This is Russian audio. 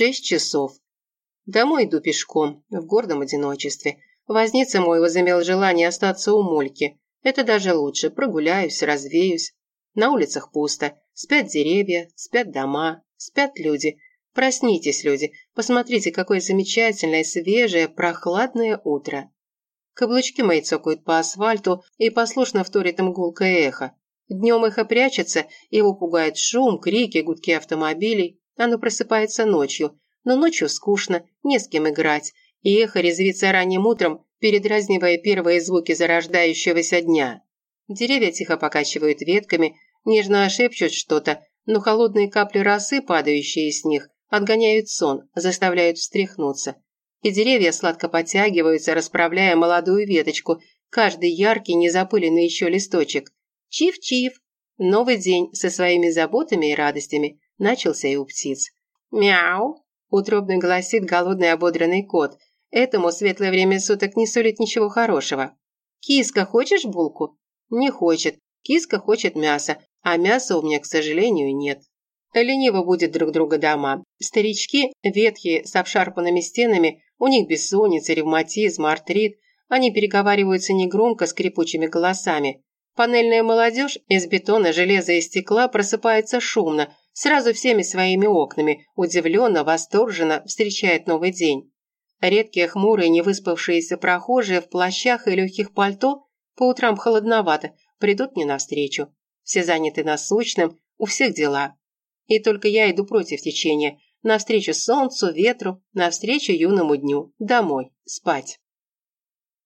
Шесть часов. Домой иду пешком, в гордом одиночестве. Возница мой возымел желание остаться у Мольки. Это даже лучше. Прогуляюсь, развеюсь. На улицах пусто. Спят деревья, спят дома, спят люди. Проснитесь, люди. Посмотрите, какое замечательное, свежее, прохладное утро. Каблучки мои цокают по асфальту и послушно вторит им гулкое эхо. Днем эхо прячется, его пугает шум, крики, гудки автомобилей. Оно просыпается ночью, но ночью скучно, не с кем играть, и эхо резвится ранним утром, передразнивая первые звуки зарождающегося дня. Деревья тихо покачивают ветками, нежно шепчут что-то, но холодные капли росы, падающие с них, отгоняют сон, заставляют встряхнуться. И деревья сладко подтягиваются, расправляя молодую веточку, каждый яркий, незапыленный еще листочек. Чиф-чиф! Новый день со своими заботами и радостями начался и у птиц. «Мяу!» – утробно голосит голодный ободранный кот. Этому светлое время суток не сулит ничего хорошего. «Киска, хочешь булку?» «Не хочет. Киска хочет мясо, а мяса у меня, к сожалению, нет». Лениво будет друг друга дома. Старички, ветхие, с обшарпанными стенами, у них бессонница, ревматизм, артрит. Они переговариваются негромко, скрипучими голосами. Панельная молодежь из бетона, железа и стекла просыпается шумно, сразу всеми своими окнами, удивленно, восторженно встречает новый день. Редкие хмурые, невыспавшиеся прохожие в плащах и легких пальто по утрам холодновато, придут мне навстречу. Все заняты насущным, у всех дела. И только я иду против течения, навстречу солнцу, ветру, навстречу юному дню, домой, спать.